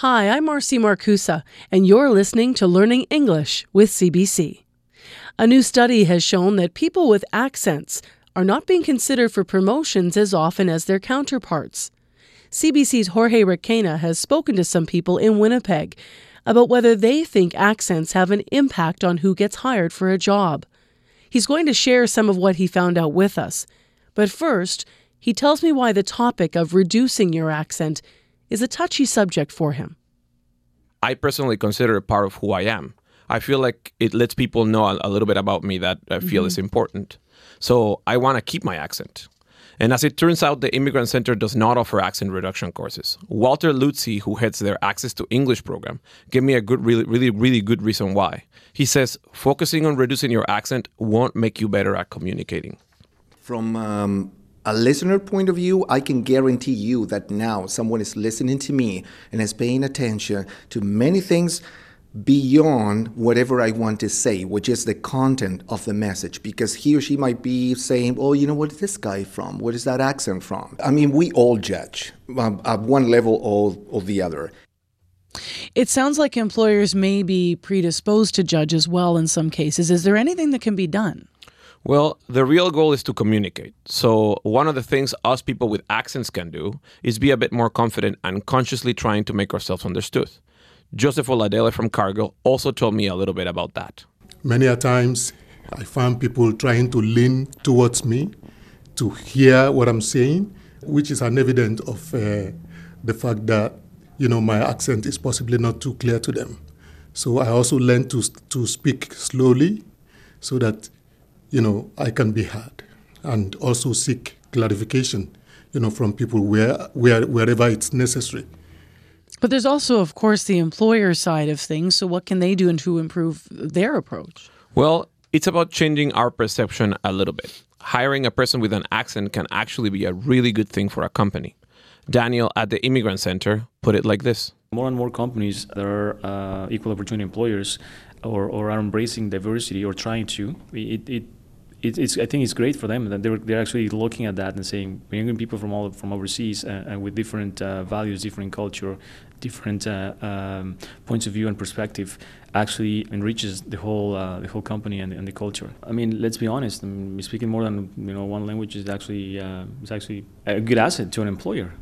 Hi, I'm Marcy Markusa, and you're listening to Learning English with CBC. A new study has shown that people with accents are not being considered for promotions as often as their counterparts. CBC's Jorge Requena has spoken to some people in Winnipeg about whether they think accents have an impact on who gets hired for a job. He's going to share some of what he found out with us. But first, he tells me why the topic of reducing your accent is a touchy subject for him. I personally consider it part of who I am. I feel like it lets people know a, a little bit about me that I feel mm-hmm. is important. So I want to keep my accent. And as it turns out, the Immigrant Center does not offer accent reduction courses. Walter Lutzy, who heads their Access to English program, gave me a good, really, really, really good reason why. He says focusing on reducing your accent won't make you better at communicating. From um, a listener point of view, I can guarantee you that now someone is listening to me and is paying attention to many things beyond whatever I want to say, which is the content of the message, because he or she might be saying, "Oh, you know, what is this guy from? What is that accent from?" I mean, we all judge um, at one level or, or the other. It sounds like employers may be predisposed to judge as well in some cases. Is there anything that can be done? Well, the real goal is to communicate. So, one of the things us people with accents can do is be a bit more confident and consciously trying to make ourselves understood. Joseph Oladele from Cargill also told me a little bit about that. Many a times I found people trying to lean towards me to hear what I'm saying, which is an evidence of uh, the fact that you know my accent is possibly not too clear to them. So I also learned to to speak slowly, so that you know I can be heard, and also seek clarification, you know, from people where, where wherever it's necessary. But there's also, of course, the employer side of things. So, what can they do and to improve their approach? Well, it's about changing our perception a little bit. Hiring a person with an accent can actually be a really good thing for a company. Daniel at the Immigrant Center put it like this. More and more companies that are uh, equal opportunity employers or, or are embracing diversity or trying to, it, it it, it's I think it's great for them that they're they're actually looking at that and saying bringing people from all from overseas uh, and with different uh, values, different culture, different uh, um, points of view and perspective actually enriches the whole uh, the whole company and, and, the culture. I mean, let's be honest. I mean, speaking more than you know one language is actually uh, is actually a good asset to an employer